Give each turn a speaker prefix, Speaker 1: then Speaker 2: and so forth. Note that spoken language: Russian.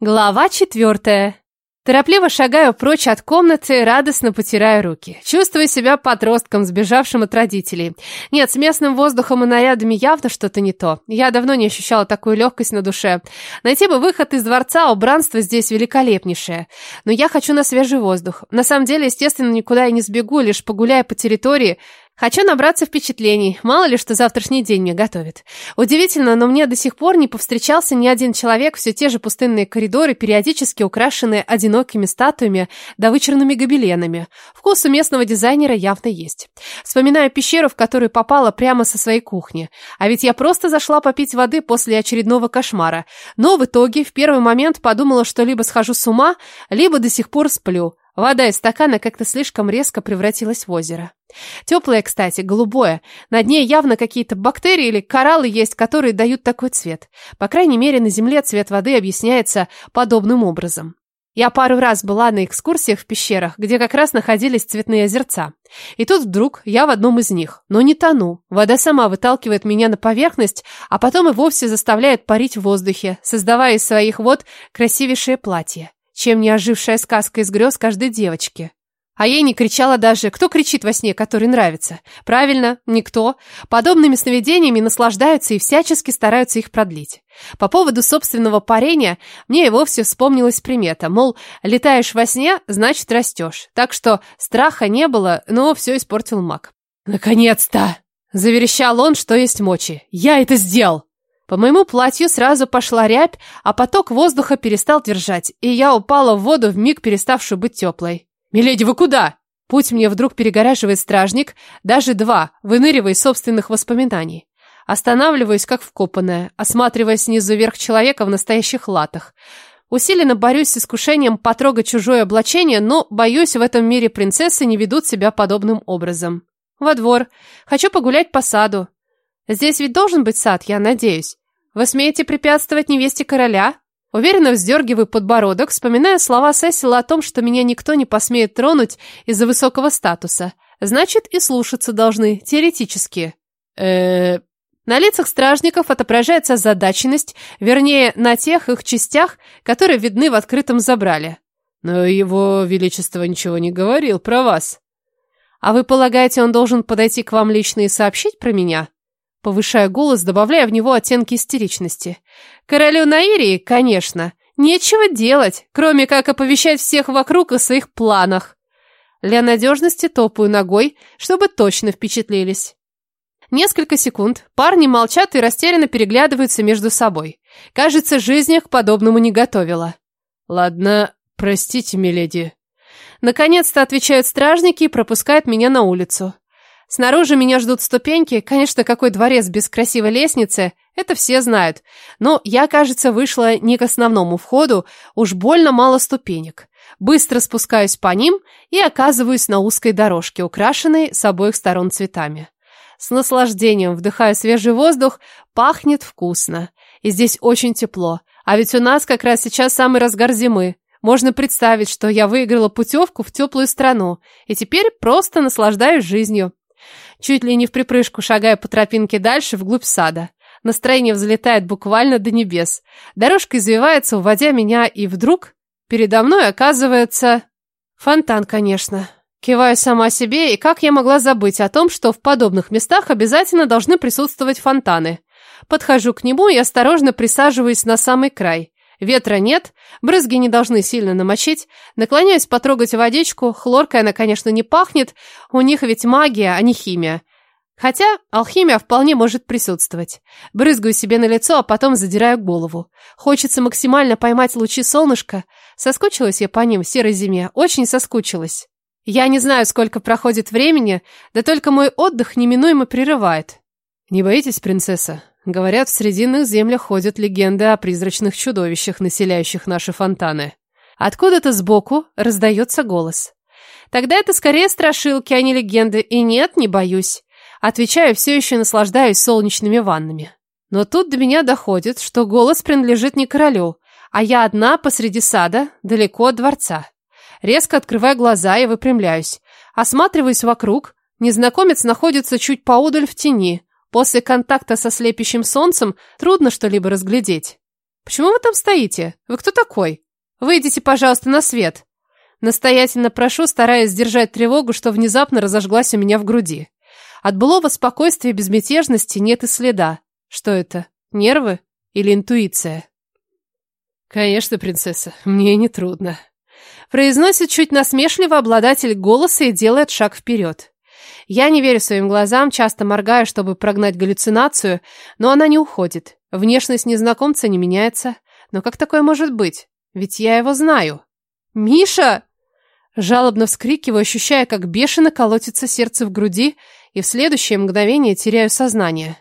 Speaker 1: Глава четвертая. Торопливо шагаю прочь от комнаты, радостно потирая руки. Чувствую себя подростком, сбежавшим от родителей. Нет, с местным воздухом и нарядами явно что-то не то. Я давно не ощущала такую легкость на душе. Найти бы выход из дворца, убранство здесь великолепнейшее. Но я хочу на свежий воздух. На самом деле, естественно, никуда я не сбегу, лишь погуляя по территории, Хочу набраться впечатлений, мало ли что завтрашний день мне готовит. Удивительно, но мне до сих пор не повстречался ни один человек, все те же пустынные коридоры, периодически украшенные одинокими статуями да вычурными гобеленами. Вкус у местного дизайнера явно есть. Вспоминаю пещеру, в которую попала прямо со своей кухни. А ведь я просто зашла попить воды после очередного кошмара. Но в итоге в первый момент подумала, что либо схожу с ума, либо до сих пор сплю. Вода из стакана как-то слишком резко превратилась в озеро. Теплое, кстати, голубое. На дне явно какие-то бактерии или кораллы есть, которые дают такой цвет. По крайней мере, на Земле цвет воды объясняется подобным образом. Я пару раз была на экскурсиях в пещерах, где как раз находились цветные озерца. И тут вдруг я в одном из них, но не тону. Вода сама выталкивает меня на поверхность, а потом и вовсе заставляет парить в воздухе, создавая из своих вод красивейшее платье чем не ожившая сказка из грез каждой девочки. А ей не кричала даже, кто кричит во сне, который нравится. Правильно, никто. Подобными сновидениями наслаждаются и всячески стараются их продлить. По поводу собственного парения мне и вовсе вспомнилась примета, мол, летаешь во сне, значит растешь. Так что страха не было, но все испортил маг. «Наконец-то!» – заверещал он, что есть мочи. «Я это сделал!» По моему платью сразу пошла рябь, а поток воздуха перестал держать, и я упала в воду, вмиг переставшую быть теплой. «Миледи, вы куда?» Путь мне вдруг перегораживает стражник, даже два, выныривая из собственных воспоминаний. Останавливаюсь, как вкопанная, осматривая снизу вверх человека в настоящих латах. Усиленно борюсь с искушением потрогать чужое облачение, но, боюсь, в этом мире принцессы не ведут себя подобным образом. Во двор. Хочу погулять по саду. Здесь ведь должен быть сад, я надеюсь. Вы смеете препятствовать невесте короля? Уверенно вздергиваю подбородок, вспоминая слова Сесила о том, что меня никто не посмеет тронуть из-за высокого статуса. Значит, и слушаться должны, теоретически. э На лицах стражников отображается озадаченность, вернее, на тех их частях, которые видны в открытом забрале. Но его величество ничего не говорил про вас. А вы полагаете, он должен подойти к вам лично и сообщить про меня? Повышая голос, добавляя в него оттенки истеричности. Королю Наирии, конечно, нечего делать, кроме как оповещать всех вокруг о своих планах. Для надежности топаю ногой, чтобы точно впечатлились. Несколько секунд парни молчат и растерянно переглядываются между собой. Кажется, жизнь их к подобному не готовила. «Ладно, простите, миледи». Наконец-то отвечают стражники и пропускают меня на улицу. Снаружи меня ждут ступеньки. Конечно, какой дворец без красивой лестницы, это все знают. Но я, кажется, вышла не к основному входу, уж больно мало ступенек. Быстро спускаюсь по ним и оказываюсь на узкой дорожке, украшенной с обоих сторон цветами. С наслаждением вдыхаю свежий воздух, пахнет вкусно. И здесь очень тепло. А ведь у нас как раз сейчас самый разгар зимы. Можно представить, что я выиграла путевку в теплую страну и теперь просто наслаждаюсь жизнью. Чуть ли не в припрыжку шагая по тропинке дальше, вглубь сада. Настроение взлетает буквально до небес. Дорожка извивается, уводя меня, и вдруг передо мной оказывается... Фонтан, конечно. Киваю сама себе, и как я могла забыть о том, что в подобных местах обязательно должны присутствовать фонтаны. Подхожу к нему и осторожно присаживаюсь на самый край. Ветра нет, брызги не должны сильно намочить. Наклоняюсь потрогать водичку, хлоркой она, конечно, не пахнет. У них ведь магия, а не химия. Хотя алхимия вполне может присутствовать. Брызгаю себе на лицо, а потом задираю голову. Хочется максимально поймать лучи солнышка. Соскучилась я по ним в серой зиме, очень соскучилась. Я не знаю, сколько проходит времени, да только мой отдых неминуемо прерывает. «Не боитесь, принцесса?» Говорят, в срединных землях ходят легенды о призрачных чудовищах, населяющих наши фонтаны. Откуда-то сбоку раздается голос. Тогда это скорее страшилки, а не легенды, и нет, не боюсь. Отвечаю, все еще наслаждаюсь солнечными ваннами. Но тут до меня доходит, что голос принадлежит не королю, а я одна посреди сада, далеко от дворца. Резко открываю глаза и выпрямляюсь. Осматриваюсь вокруг. Незнакомец находится чуть поодаль в тени. После контакта со слепящим солнцем трудно что-либо разглядеть. Почему вы там стоите? Вы кто такой? Выйдите, пожалуйста, на свет. Настоятельно прошу, стараясь сдержать тревогу, что внезапно разожглась у меня в груди. От былого спокойствия и безмятежности нет и следа. Что это? Нервы или интуиция? Конечно, принцесса, мне не трудно. Произносит чуть насмешливо обладатель голоса и делает шаг вперед. Я не верю своим глазам, часто моргаю, чтобы прогнать галлюцинацию, но она не уходит. Внешность незнакомца не меняется. Но как такое может быть? Ведь я его знаю. «Миша!» Жалобно вскрикиваю, ощущая, как бешено колотится сердце в груди, и в следующее мгновение теряю сознание.